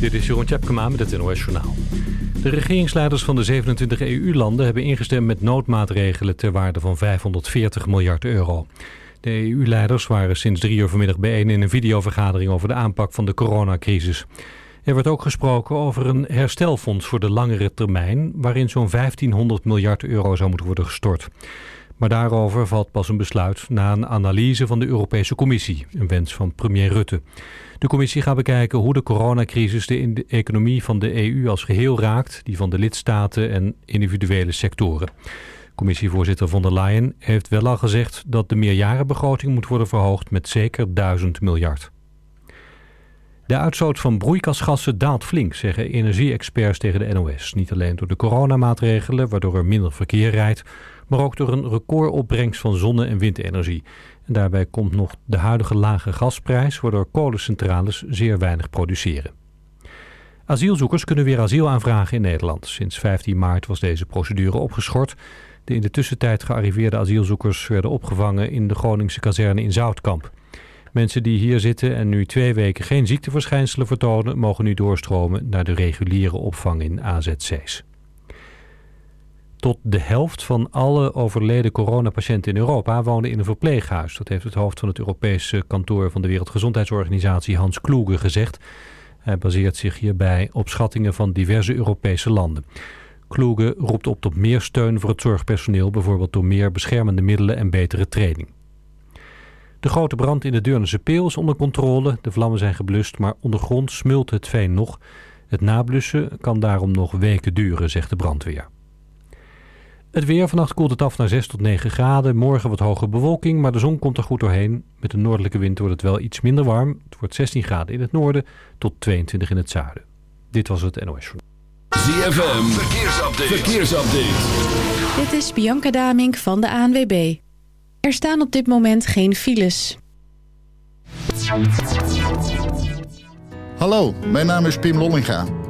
Dit is Jeroen Tjepkema met het NOS Journaal. De regeringsleiders van de 27 EU-landen hebben ingestemd met noodmaatregelen ter waarde van 540 miljard euro. De EU-leiders waren sinds drie uur vanmiddag bijeen in een videovergadering over de aanpak van de coronacrisis. Er werd ook gesproken over een herstelfonds voor de langere termijn... waarin zo'n 1500 miljard euro zou moeten worden gestort. Maar daarover valt pas een besluit na een analyse van de Europese Commissie, een wens van premier Rutte. De commissie gaat bekijken hoe de coronacrisis de economie van de EU als geheel raakt, die van de lidstaten en individuele sectoren. Commissievoorzitter von der Leyen heeft wel al gezegd dat de meerjarenbegroting moet worden verhoogd met zeker 1000 miljard. De uitstoot van broeikasgassen daalt flink, zeggen energie-experts tegen de NOS. Niet alleen door de coronamaatregelen, waardoor er minder verkeer rijdt, maar ook door een recordopbrengst van zonne- en windenergie. En daarbij komt nog de huidige lage gasprijs, waardoor kolencentrales zeer weinig produceren. Asielzoekers kunnen weer asiel aanvragen in Nederland. Sinds 15 maart was deze procedure opgeschort. De in de tussentijd gearriveerde asielzoekers werden opgevangen in de Groningse kazerne in Zoutkamp. Mensen die hier zitten en nu twee weken geen ziekteverschijnselen vertonen... mogen nu doorstromen naar de reguliere opvang in AZC's. Tot de helft van alle overleden coronapatiënten in Europa wonen in een verpleeghuis. Dat heeft het hoofd van het Europese kantoor van de Wereldgezondheidsorganisatie Hans Kloege gezegd. Hij baseert zich hierbij op schattingen van diverse Europese landen. Kloege roept op tot meer steun voor het zorgpersoneel, bijvoorbeeld door meer beschermende middelen en betere training. De grote brand in de Deurnense Peel is onder controle. De vlammen zijn geblust, maar ondergrond smult het veen nog. Het nablussen kan daarom nog weken duren, zegt de brandweer. Het weer. Vannacht koelt het af naar 6 tot 9 graden. Morgen wat hoge bewolking, maar de zon komt er goed doorheen. Met de noordelijke wind wordt het wel iets minder warm. Het wordt 16 graden in het noorden tot 22 in het zuiden. Dit was het NOS ZFM. Verkeersupdate. Verkeersupdate. Dit is Bianca Damink van de ANWB. Er staan op dit moment geen files. Hallo, mijn naam is Pim Lollinga.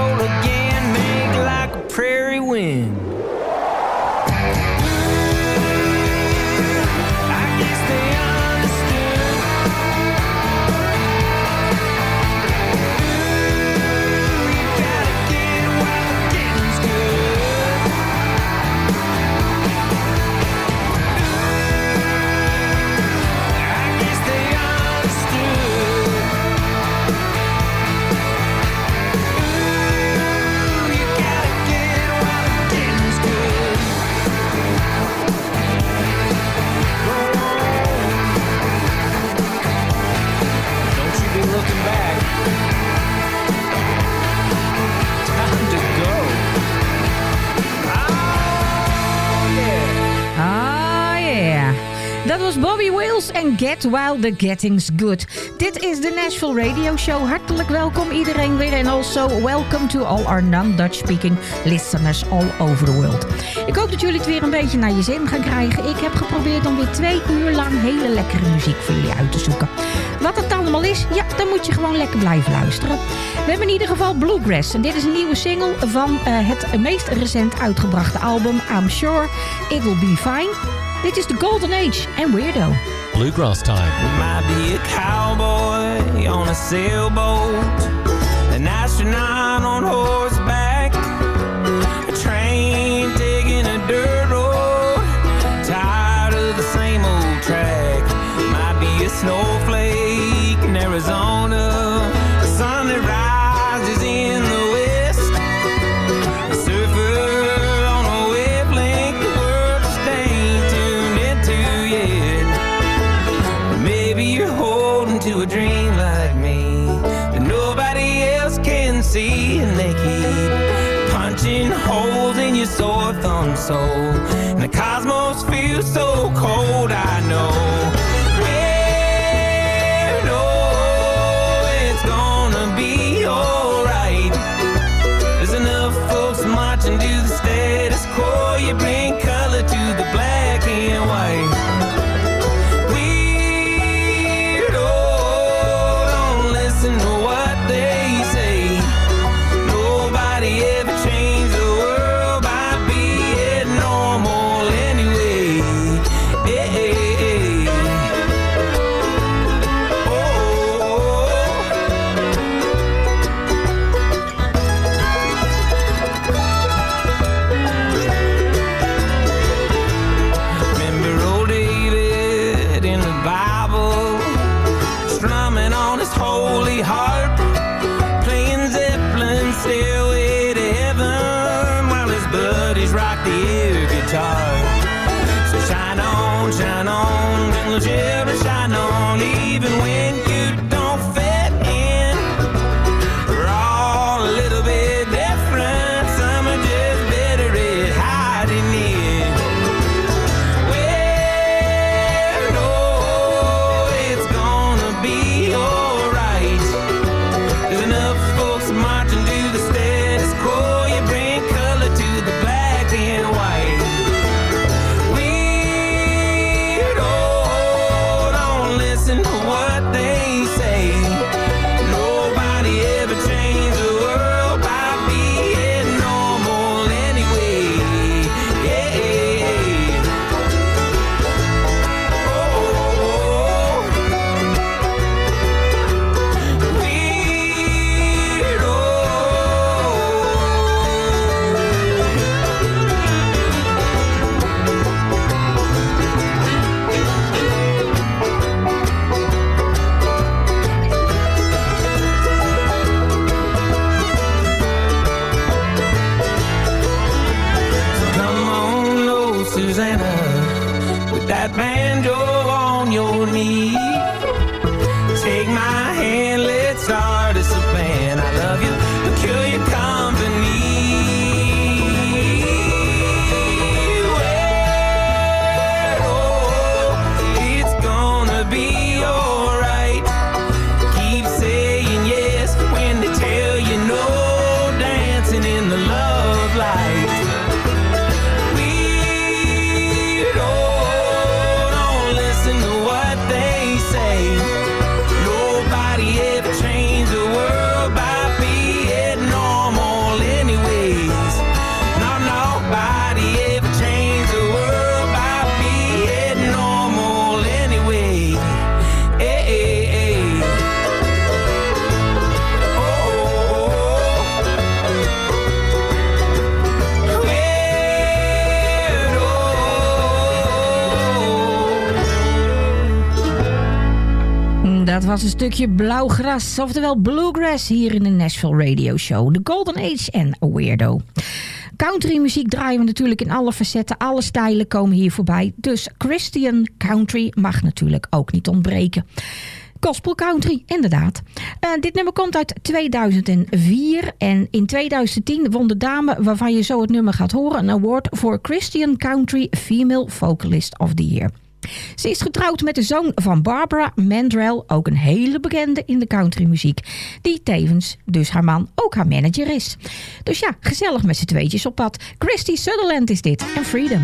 Roll again, make like a prairie wind. Bobby Wales en Get While the Getting's Good. Dit is de Nashville Radio Show. Hartelijk welkom iedereen weer. En also welcome to all our non-Dutch speaking listeners all over the world. Ik hoop dat jullie het weer een beetje naar je zin gaan krijgen. Ik heb geprobeerd om weer twee uur lang hele lekkere muziek voor jullie uit te zoeken. Wat het allemaal is, ja, dan moet je gewoon lekker blijven luisteren. We hebben in ieder geval Bluegrass. En dit is een nieuwe single van eh, het meest recent uitgebrachte album I'm Sure It Will Be Fine. Dit is The Golden Age en Weirdo. Bluegrass time. Might be a cowboy on a sailboat, an astronaut on horseback, a train taking a dirt road, tired of the same old track. Might be a snowflake holding to a dream like me that nobody else can see, and they keep punching holes in your sore thumb soul. And the cosmos feels so cold, I know. Was een stukje blauwgras, oftewel bluegrass hier in de Nashville Radio Show. The Golden Age en Weirdo. Country muziek draaien we natuurlijk in alle facetten. Alle stijlen komen hier voorbij. Dus Christian country mag natuurlijk ook niet ontbreken. Gospel Country, inderdaad. Uh, dit nummer komt uit 2004 en in 2010 won de dame waarvan je zo het nummer gaat horen... een award voor Christian Country Female Vocalist of the Year. Ze is getrouwd met de zoon van Barbara Mandrell, ook een hele bekende in de countrymuziek, die tevens dus haar man ook haar manager is. Dus ja, gezellig met z'n tweetjes op pad. Christy Sutherland is dit en Freedom.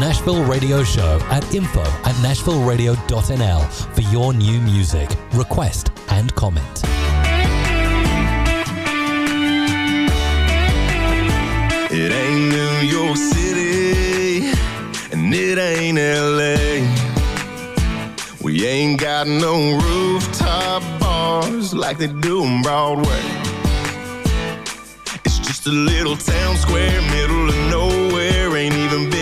Nashville Radio Show at info at nashvilleradio.nl for your new music, request, and comment. It ain't New York City, and it ain't LA. We ain't got no rooftop bars like they do on Broadway. It's just a little town square, middle of nowhere. Ain't even big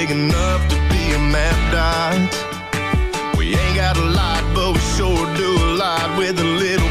to be a map dot. We ain't got a lot, but we sure do a lot with a little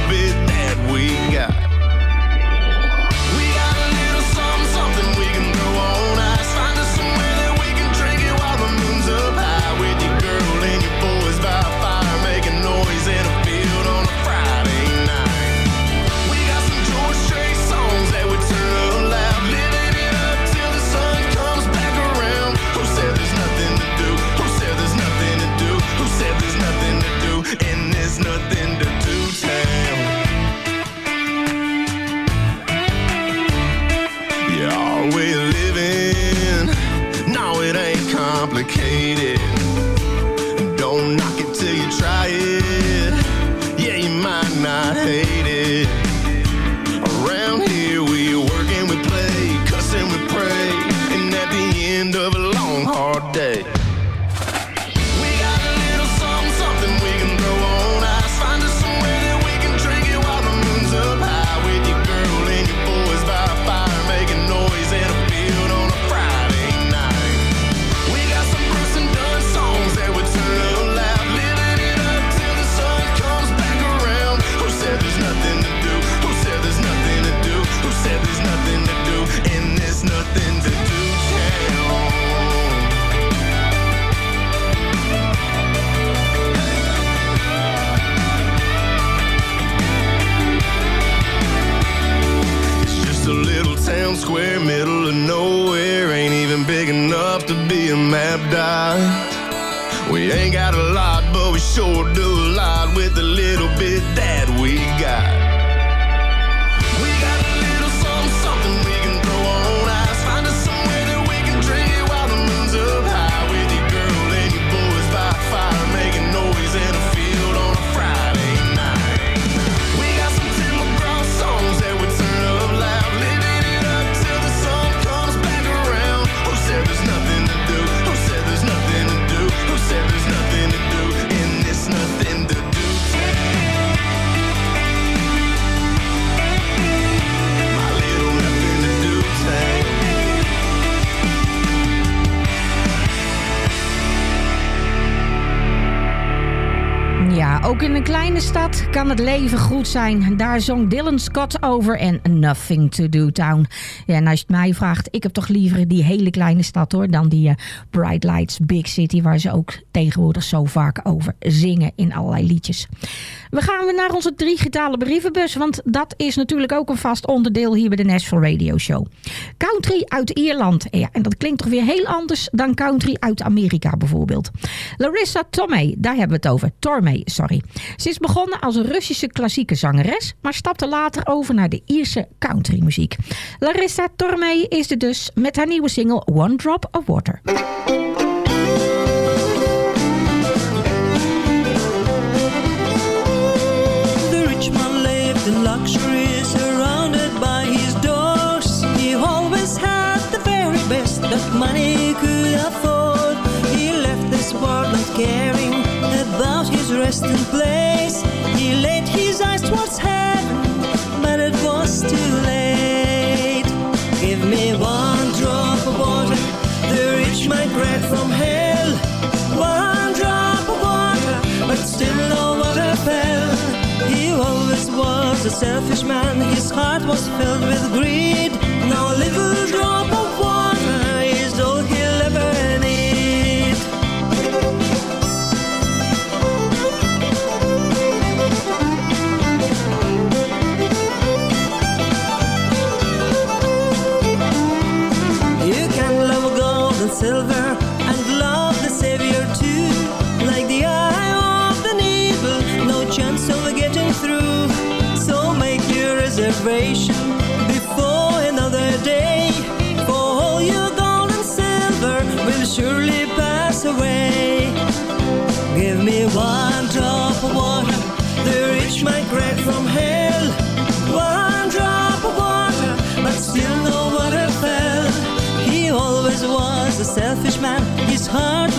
het leven goed zijn? Daar zong Dylan Scott over en Nothing to Do Town. En als je het mij vraagt, ik heb toch liever die hele kleine stad hoor, dan die eh, Bright Lights Big City, waar ze ook tegenwoordig zo vaak over zingen in allerlei liedjes. We gaan naar onze digitale brievenbus, want dat is natuurlijk ook een vast onderdeel hier bij de Nashville Radio Show. Country uit Ierland. Ja, en dat klinkt toch weer heel anders dan country uit Amerika bijvoorbeeld. Larissa Tomei, daar hebben we het over. Tormey, sorry. Ze is begonnen als een Russische klassieke zangeres, maar stapte later over naar de Ierse countrymuziek. Larissa Tormey is er dus met haar nieuwe single One Drop of Water. distant place. He laid his eyes towards heaven, but it was too late. Give me one drop of water, the rich might grab from hell. One drop of water, but still no water fell. He always was a selfish man, his heart was filled with greed. Now a little drop of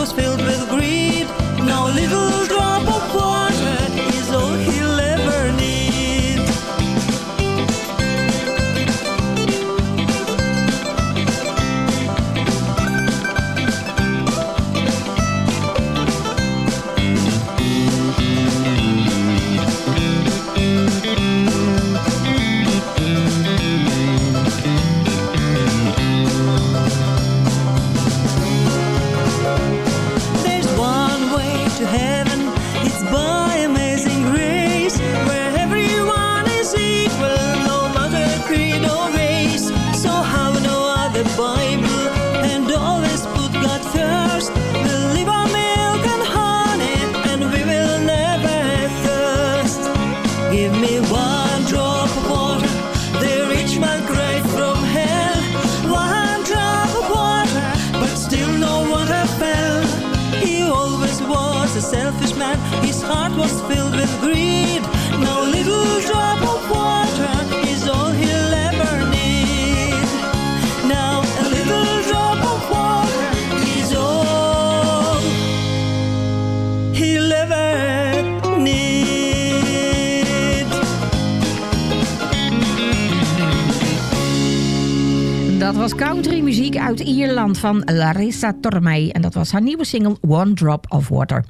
was filled Ierland van Larissa Tormey. En dat was haar nieuwe single One Drop of Water.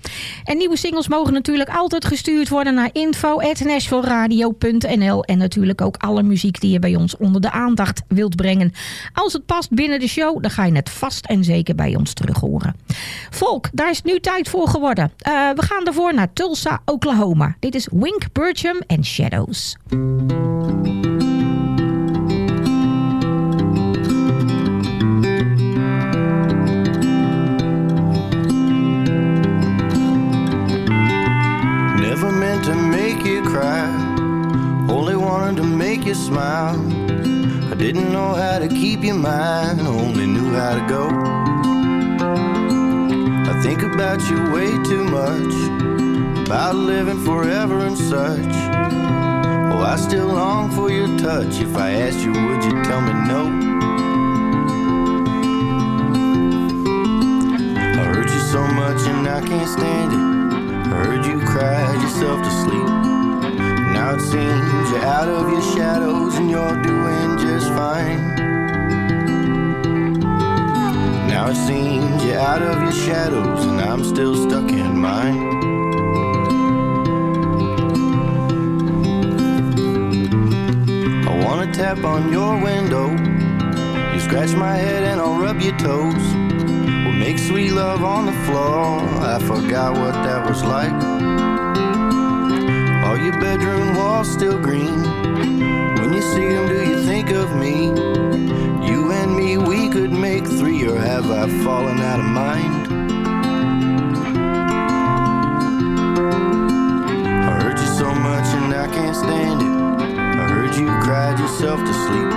En nieuwe singles mogen natuurlijk altijd gestuurd worden naar info.nashvilleradio.nl En natuurlijk ook alle muziek die je bij ons onder de aandacht wilt brengen. Als het past binnen de show, dan ga je het vast en zeker bij ons terug horen. Volk, daar is nu tijd voor geworden. Uh, we gaan daarvoor naar Tulsa, Oklahoma. Dit is Wink Burcham en Shadows. To make you smile. I didn't know how to keep you mine, only knew how to go. I think about you way too much, about living forever and such. Oh, I still long for your touch. If I asked you, would you tell me no? I hurt you so much and I can't stand it. I heard you cry yourself to sleep. Now it seems you're out of your shadows and you're doing just fine. Now it seems you're out of your shadows and I'm still stuck in mine. I wanna tap on your window. You scratch my head and I'll rub your toes. We'll make sweet love on the floor. I forgot what that was like. Are your bedroom walls still green? When you see them, do you think of me? You and me, we could make three, or have I fallen out of mind? I hurt you so much and I can't stand it. I heard you cried yourself to sleep.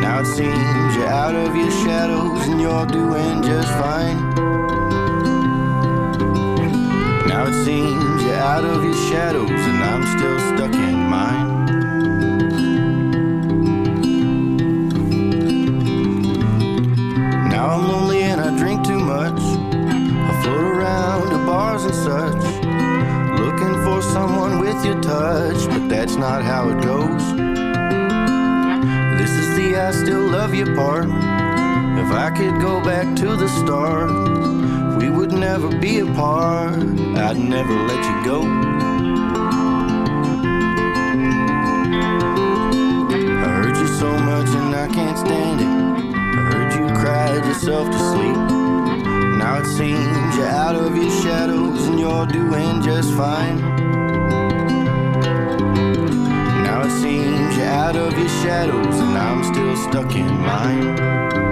Now it seems you're out of your shadows and you're doing just fine. Seems you're out of your shadows and I'm still stuck in mine. Now I'm lonely and I drink too much. I float around to bars and such. Looking for someone with your touch, but that's not how it goes. This is the I still love you part. If I could go back to the start, never be apart. I'd never let you go. I heard you so much and I can't stand it. I heard you cried yourself to sleep. Now it seems you're out of your shadows and you're doing just fine. Now it seems you're out of your shadows and I'm still stuck in mine.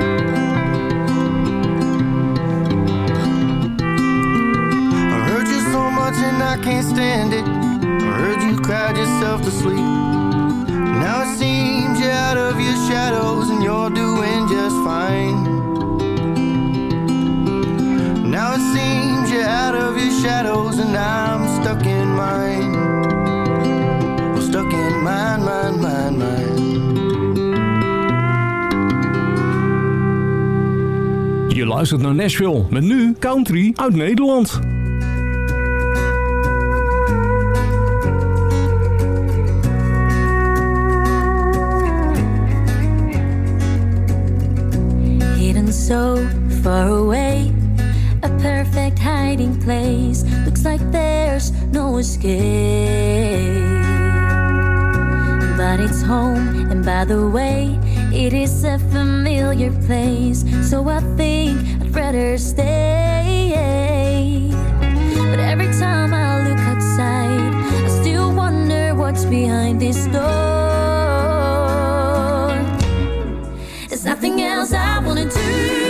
Much and I can't stand it. I heard you cried yourself to sleep. Now it seems you're out of your shadows and you're doing just fine. Now it seems you're out of your shadows and I'm stuck in mine. Well, stuck in mine, mine, mine, mine. Je luistert naar Nashville met nu country uit Nederland. Far away. A perfect hiding place. Looks like there's no escape. But it's home, and by the way, it is a familiar place. So I think I'd rather stay. But every time I look outside, I still wonder what's behind this door. There's nothing else I wanna do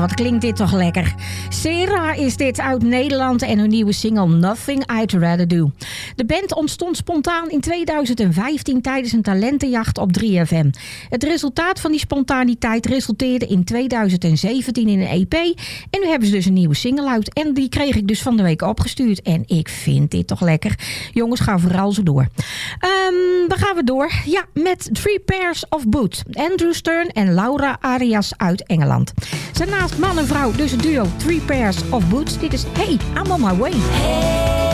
wat klinkt dit toch lekker. Sera is dit uit Nederland en hun nieuwe single Nothing I'd Rather Do. De band ontstond spontaan in 2015 tijdens een talentenjacht op 3FM. Het resultaat van die spontaniteit resulteerde in 2017 in een EP. En nu hebben ze dus een nieuwe single uit. En die kreeg ik dus van de week opgestuurd. En ik vind dit toch lekker. Jongens, ga vooral zo door. Um, dan gaan we door. Ja, met Three Pairs of Boots. Andrew Stern en Laura Arias uit Engeland. Zijn naast man en vrouw, dus een duo Three Pairs of Boots. Dit is Hey, I'm on my way. Hey.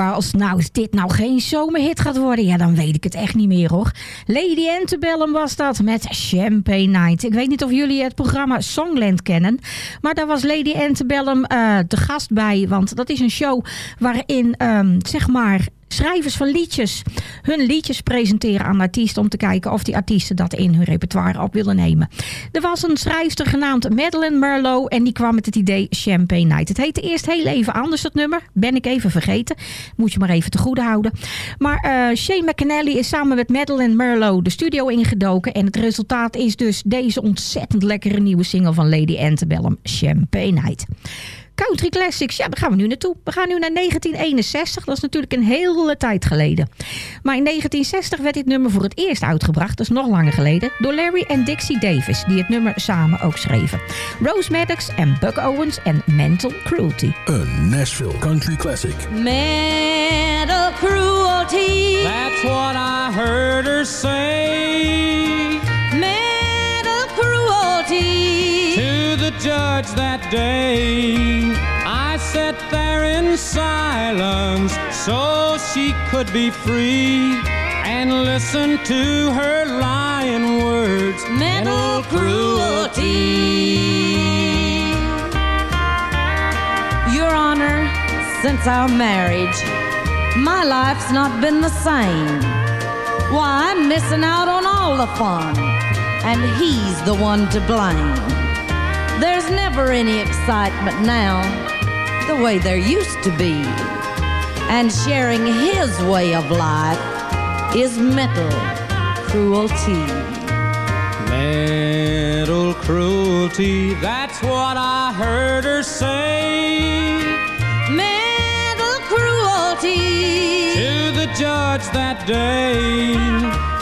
Als nou als dit nou geen zomerhit gaat worden, ja dan weet ik het echt niet meer hoor. Lady Antebellum was dat met Champagne Night. Ik weet niet of jullie het programma Songland kennen, maar daar was Lady Antebellum eh de gast bij, want dat is een show waarin ehm, zeg maar schrijvers van liedjes hun liedjes presenteren aan artiesten om te kijken of die artiesten dat in hun repertoire op willen nemen. Er was een schrijfster genaamd Madeleine Merlot en die kwam met het idee Champagne Night. Het heette eerst heel even anders dat nummer, ben ik even vergeten. Moet je maar even te goede houden. Maar eh Shane McAnally is samen met Madeleine Merlot de studio ingedoken en het resultaat is dus deze ontzettend lekkere nieuwe single van Lady Antebellum, Champagne Night. Country Classics, ja, daar gaan we nu naartoe. We gaan nu naar 1961, dat is natuurlijk een hele tijd geleden. Maar in 1960 werd dit nummer voor het eerst uitgebracht, dat is nog langer geleden, door Larry en Dixie Davis, die het nummer samen ook schreven. Rose Maddox en Buck Owens en Mental Cruelty. Een Nashville Country Classic. Mental cruelty. That's what I heard her say judge that day. I sat there in silence so she could be free and listen to her lying words. Mental cruelty. Your Honor, since our marriage, my life's not been the same. Why, I'm missing out on all the fun, and he's the one to blame. There's never any excitement now, the way there used to be. And sharing his way of life is mental cruelty. Mental cruelty, that's what I heard her say Mental cruelty. to the judge that day.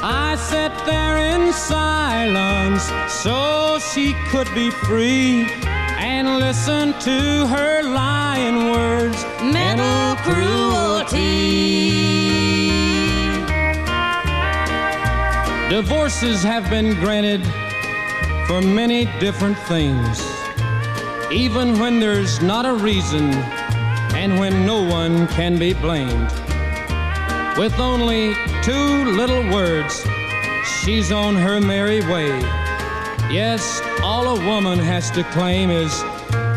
I sat there in silence so she could be free and listen to her lying words, mental cruelty. Divorces have been granted for many different things, even when there's not a reason and when no one can be blamed. With only two little words, she's on her merry way Yes, all a woman has to claim is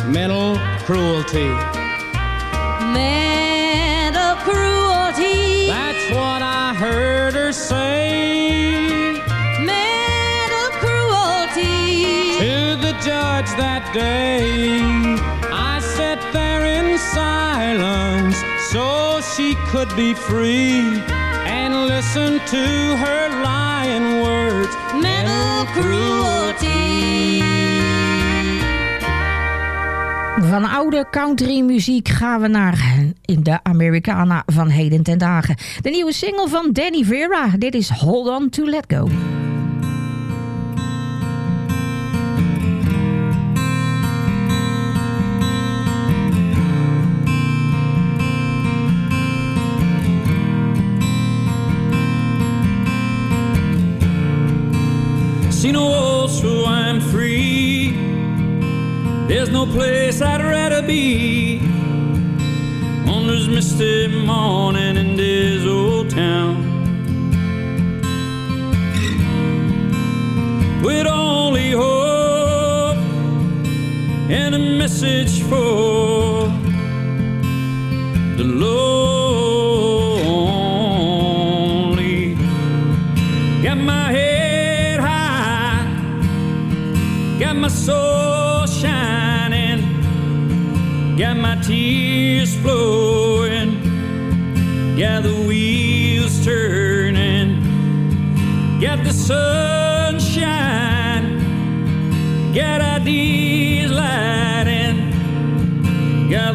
mental cruelty. Mental cruelty. That's what I heard her say Mental cruelty. to the judge that day. I sat there in silence so she could be free and listen to her lying Mental cruelty. Van oude country muziek gaan we naar de Americana van heden ten dagen. De nieuwe single van Danny Vera. Dit is Hold On To Let Go. See no walls, so I'm free. There's no place I'd rather be. On this misty morning in this old town. With only hope and a message for sunshine, got ideas lighting, got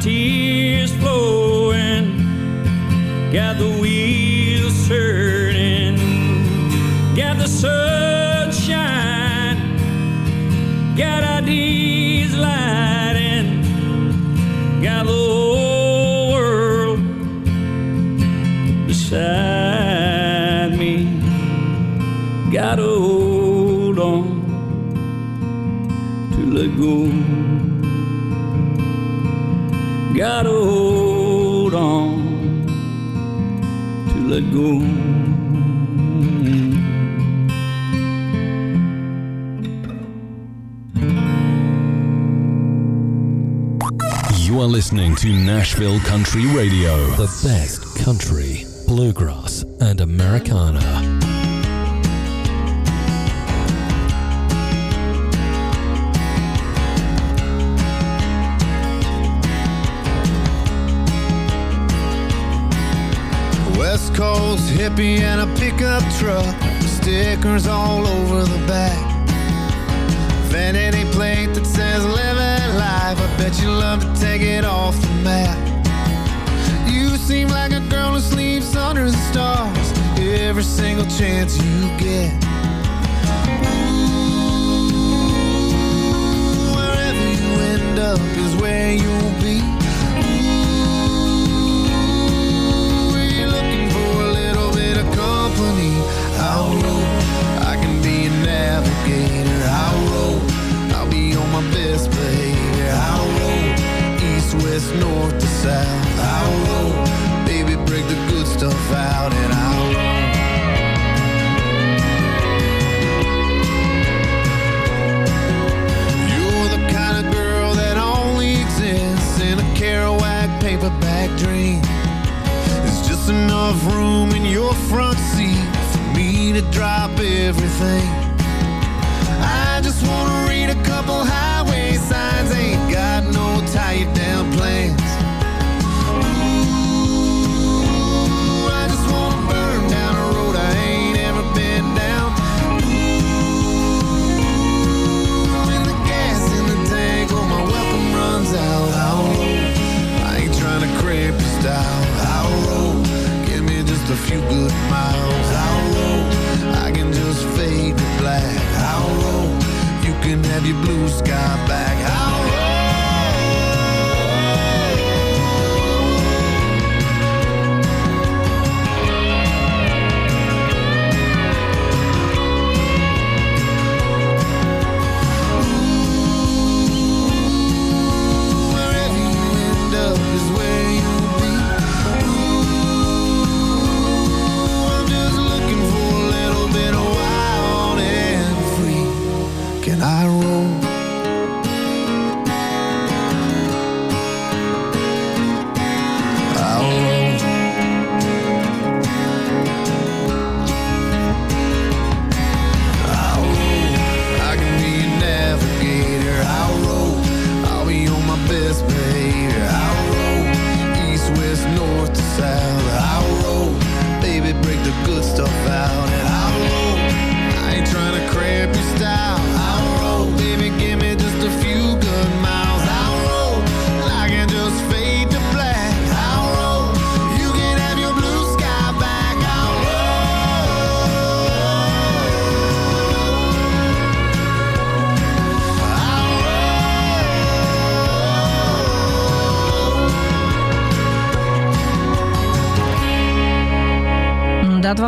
tears flowing, got go. You are listening to Nashville Country Radio. The best country, bluegrass, and Americana. Hippie and a pickup truck, stickers all over the back. Vanity plate that says living life. I bet you love to take it off the map. You seem like a girl who sleeps under the stars every single chance you get. Ooh, wherever you end up is where you'll be. company. I'll rule. I can be a avid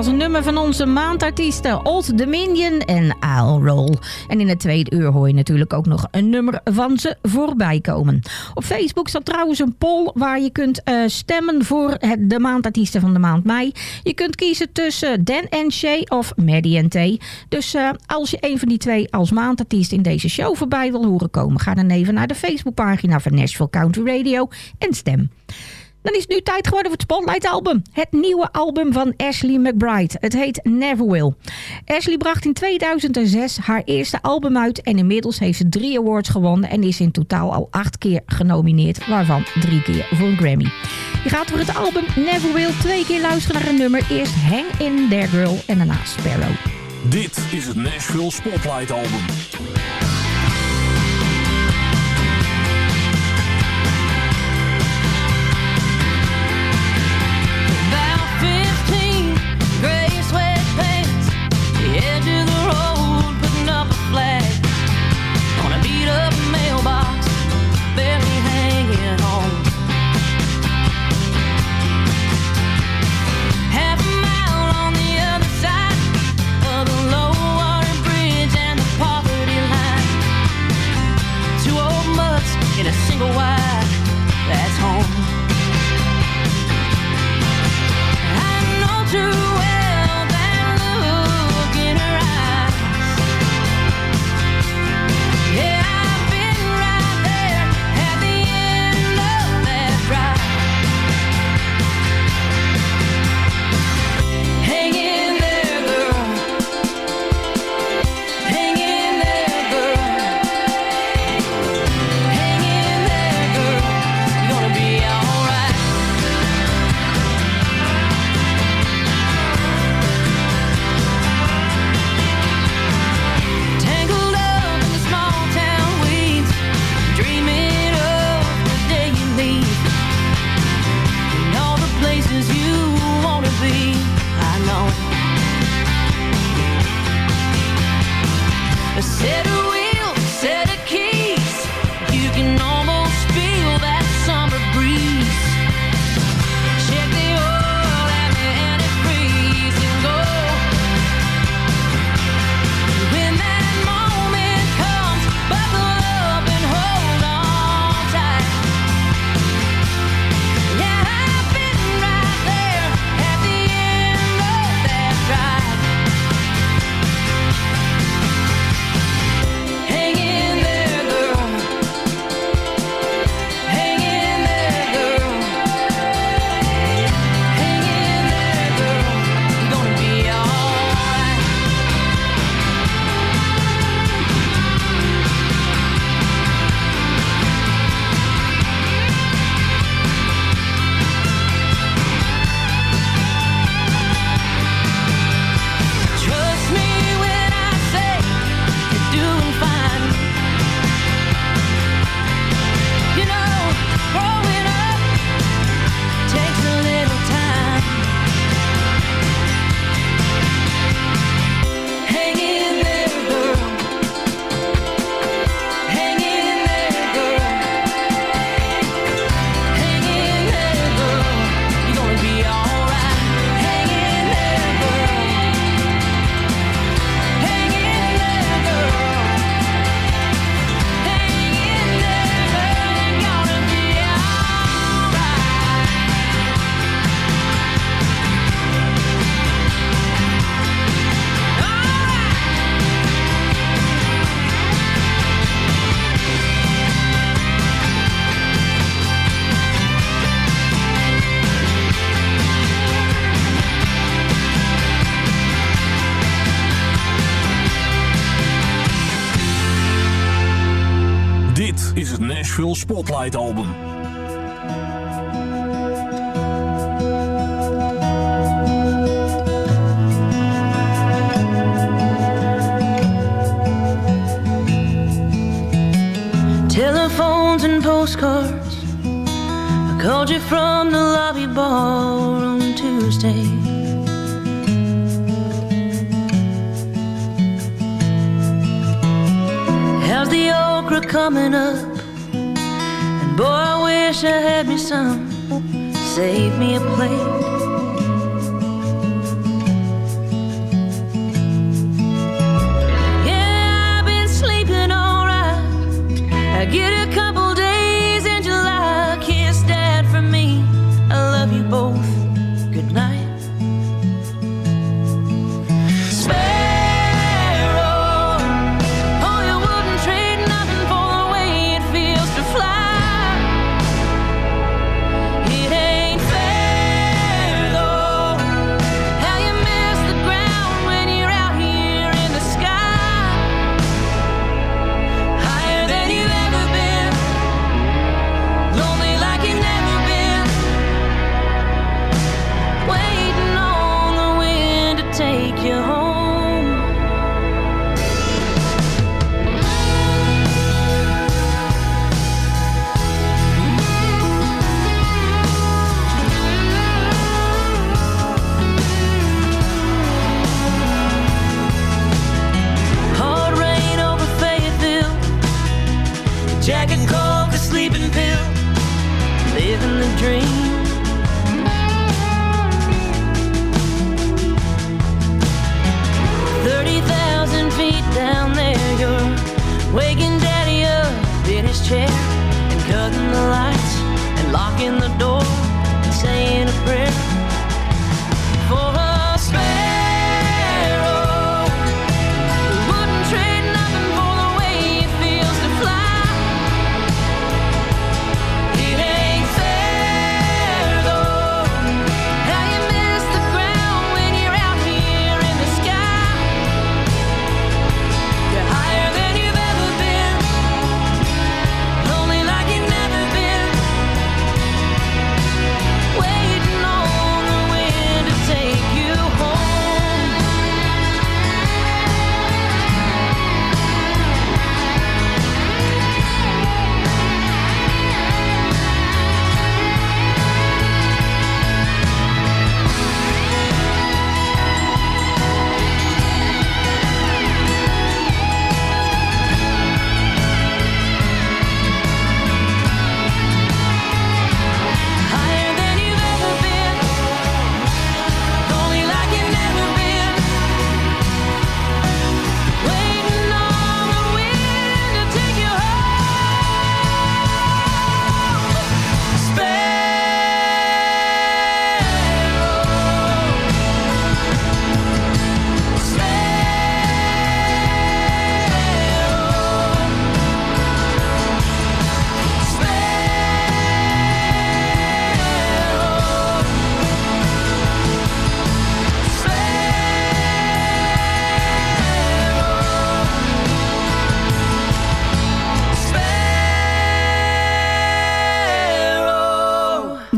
was een nummer van onze maandartiesten Old Dominion en I'll Roll. En in het tweede uur hoor je natuurlijk ook nog een nummer van ze voorbij komen. Op Facebook staat trouwens een poll waar je kunt eh, stemmen voor het, de maandartiesten van de maand mei. Je kunt kiezen tussen Dan en Shay of Maddie en T. Dus eh, als je een van die twee als maandartiest in deze show voorbij wil horen komen... ga dan even naar de Facebookpagina van Nashville Country Radio en stem. Dan is het nu tijd geworden voor het Spotlight album. Het nieuwe album van Ashley McBride. Het heet Never Will. Ashley bracht in 2006 haar eerste album uit en inmiddels heeft ze drie awards gewonnen en is in totaal al acht keer genomineerd, waarvan drie keer voor een Grammy. Je gaat voor het album Never Will twee keer luisteren naar een nummer. Eerst Hang In There Girl en daarna Sparrow. Dit is het Nashville Spotlight Album.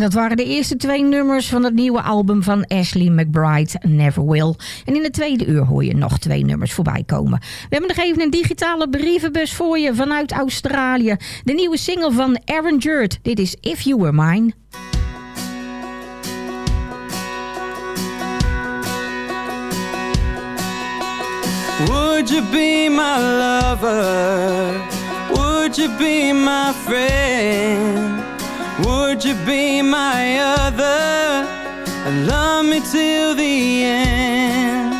dat waren de eerste twee nummers van het nieuwe album van Ashley McBride, Never Will. En in de tweede uur hoor je nog twee nummers voorbij komen. We hebben nog even een digitale brievenbus voor je vanuit Australië. De nieuwe single van Aaron Jurt. Dit is If You Were Mine. Would you be my lover? Would you be my friend? Would you be my other and love me till the end?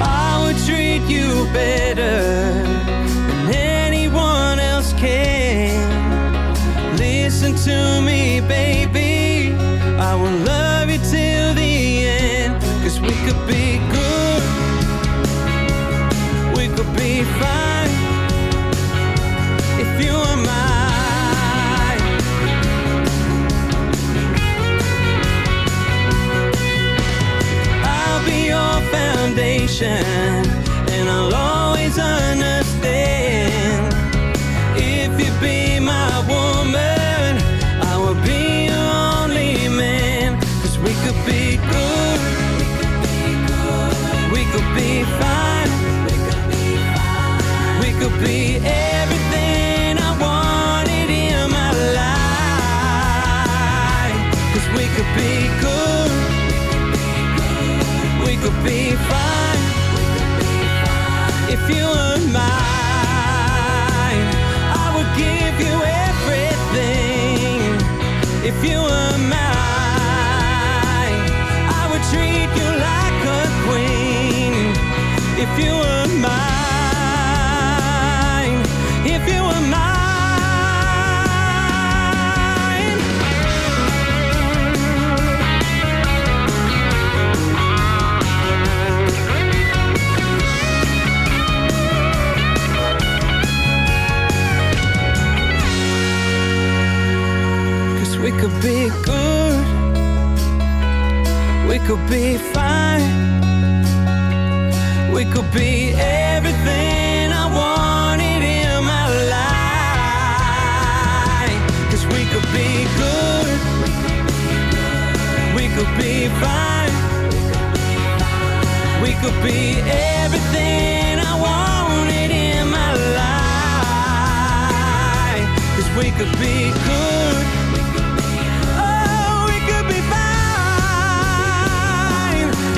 I would treat you better be good. We could be fine. We could be everything I wanted in my life. Cause we could be good. We could be fine. We could be everything I wanted in my life. Cause we could be good.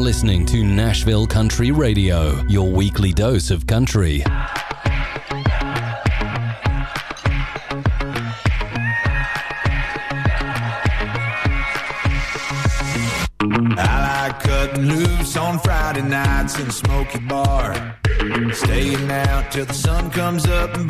listening to Nashville Country Radio, your weekly dose of country. I like cutting loose on Friday nights in a smoky bar. Staying out till the sun comes up and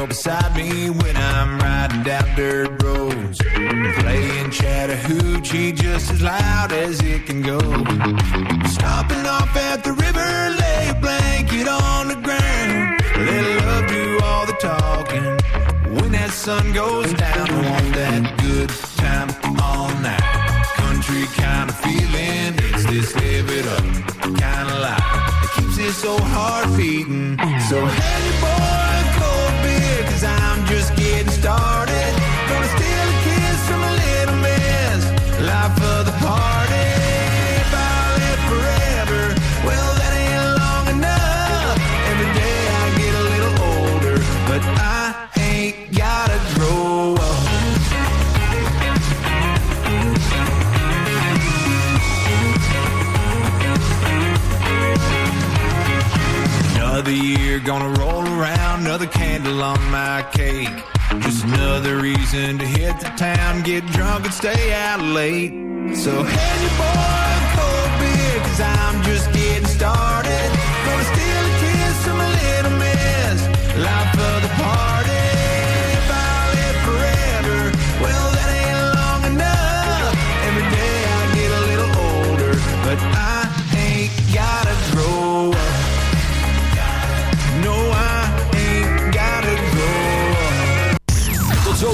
girl beside me when I'm riding down dirt roads. Playing Chattahoochee just as loud as it can go. Stopping off at the river, lay a blanket on the ground. Let love do all the talking. When that sun goes down, I want that good time all night. Country kind of feeling, it's this live it up kind of life. It keeps this old heart beating. So your boy candle on my cake. Just another reason to hit the town, get drunk and stay out late. So hand your boy a cold beer, cause I'm just getting started.